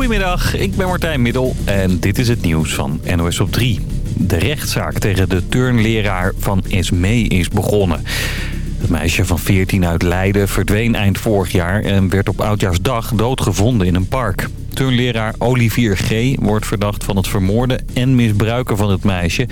Goedemiddag, ik ben Martijn Middel en dit is het nieuws van NOS op 3. De rechtszaak tegen de turnleraar van Esmee is begonnen. Het meisje van 14 uit Leiden verdween eind vorig jaar en werd op Oudjaarsdag doodgevonden in een park. Turnleraar Olivier G. wordt verdacht van het vermoorden en misbruiken van het meisje.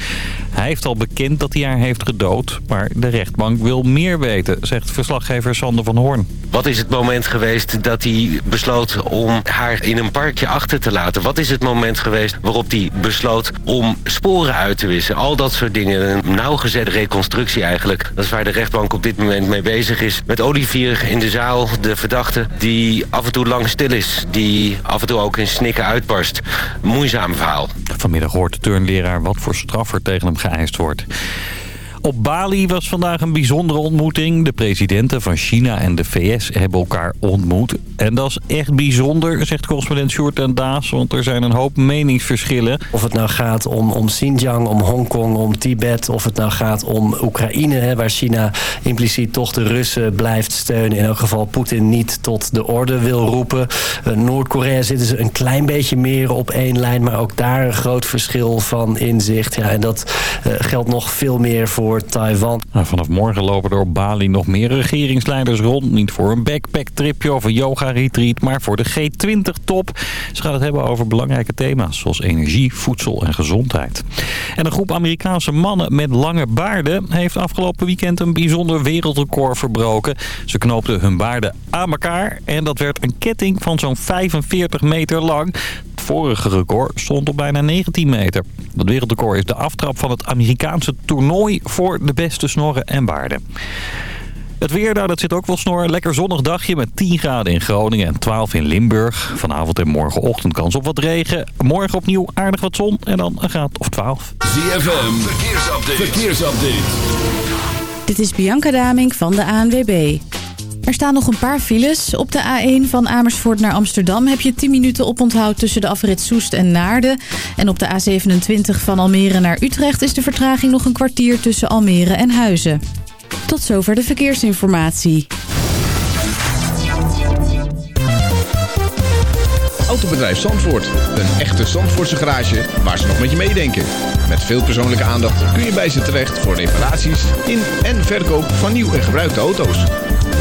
Hij heeft al bekend dat hij haar heeft gedood, maar de rechtbank wil meer weten, zegt verslaggever Sander van Hoorn. Wat is het moment geweest dat hij besloot om haar in een parkje achter te laten? Wat is het moment geweest waarop hij besloot om sporen uit te wissen? Al dat soort dingen. Een nauwgezette reconstructie eigenlijk. Dat is waar de rechtbank op dit moment mee bezig is. Met Olivier in de zaal, de verdachte, die af en toe lang stil is. Die af toe ook in snikken uitbarst. Moeizaam verhaal. Vanmiddag hoort de turnleraar wat voor straf er tegen hem geëist wordt. Op Bali was vandaag een bijzondere ontmoeting. De presidenten van China en de VS hebben elkaar ontmoet. En dat is echt bijzonder, zegt correspondent Sjoerd en Daas. Want er zijn een hoop meningsverschillen. Of het nou gaat om, om Xinjiang, om Hongkong, om Tibet... of het nou gaat om Oekraïne, hè, waar China impliciet toch de Russen blijft steunen. In elk geval Poetin niet tot de orde wil roepen. Uh, Noord-Korea zitten ze een klein beetje meer op één lijn... maar ook daar een groot verschil van inzicht. Ja, en dat uh, geldt nog veel meer voor Taiwan. Nou, vanaf morgen lopen er op Bali nog meer regeringsleiders rond. Niet voor een backpack-tripje of een yoga-retreat, maar voor de G20-top. Ze gaan het hebben over belangrijke thema's zoals energie, voedsel en gezondheid. En een groep Amerikaanse mannen met lange baarden heeft afgelopen weekend een bijzonder wereldrecord verbroken. Ze knoopten hun baarden aan elkaar en dat werd een ketting van zo'n 45 meter lang. Het vorige record stond op bijna 19 meter. Dat wereldrecord is de aftrap van het Amerikaanse toernooi voor de beste snorren en baarden. Het weer, nou, dat zit ook wel snor. Lekker zonnig dagje met 10 graden in Groningen en 12 in Limburg. Vanavond en morgenochtend kans op wat regen. Morgen opnieuw aardig wat zon en dan een graad of 12. ZFM, verkeersupdate. verkeersupdate. Dit is Bianca Daming van de ANWB. Er staan nog een paar files. Op de A1 van Amersfoort naar Amsterdam heb je 10 minuten oponthoud tussen de afrit Soest en Naarden. En op de A27 van Almere naar Utrecht is de vertraging nog een kwartier tussen Almere en Huizen. Tot zover de verkeersinformatie. Autobedrijf Zandvoort. Een echte Zandvoortse garage waar ze nog met je meedenken. Met veel persoonlijke aandacht kun je bij ze terecht voor reparaties in en verkoop van nieuw en gebruikte auto's.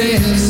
dress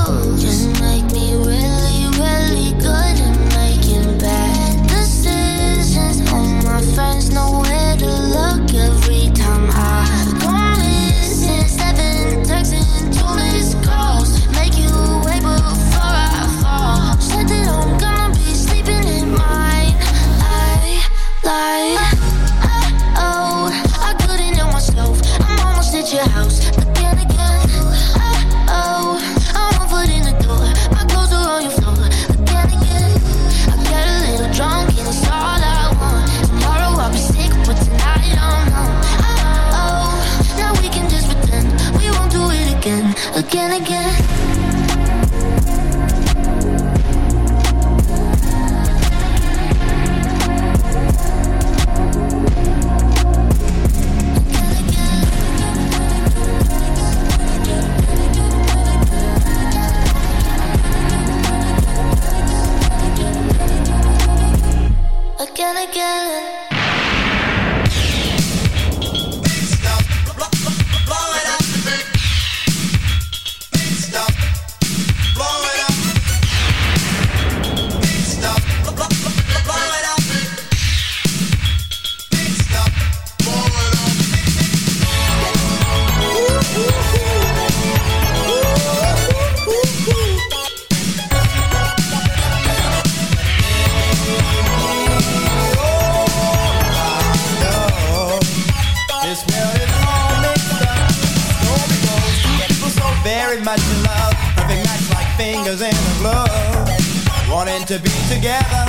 To be together.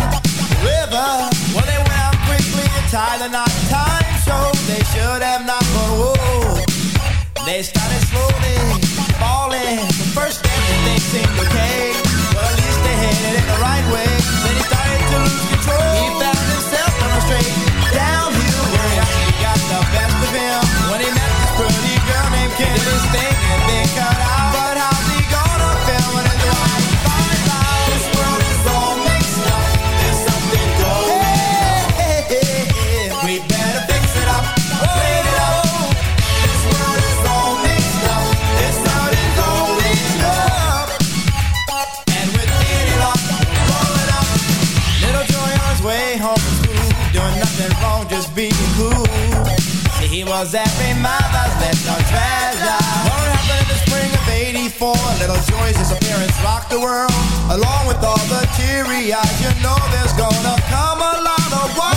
River. Well, they went out quickly and tied knot. Time showed they should have not, but whoa. They started slowly falling. The first step, they seemed okay. Well, at least they headed in the right way. Then he started to lose control. The world, along with all the teary eyes. You know there's gonna come a lot of why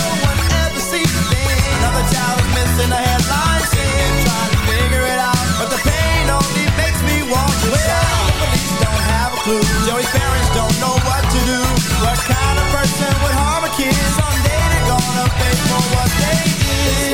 no one ever sees a thing. Another child is missing a headline scene, trying to figure it out, but the pain only makes me want to shout. The police don't have a clue. Joey's parents don't know what to do. What kind of person would harm a kid? Someday they're gonna pay for what they did.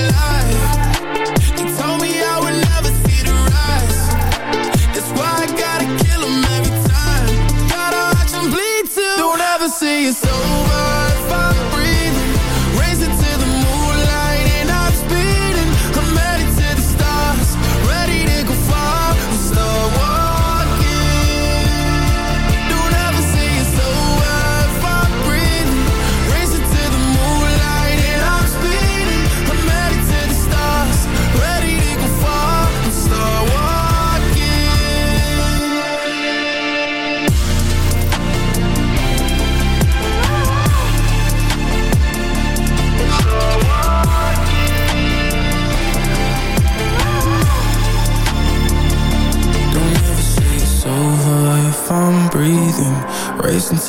It's over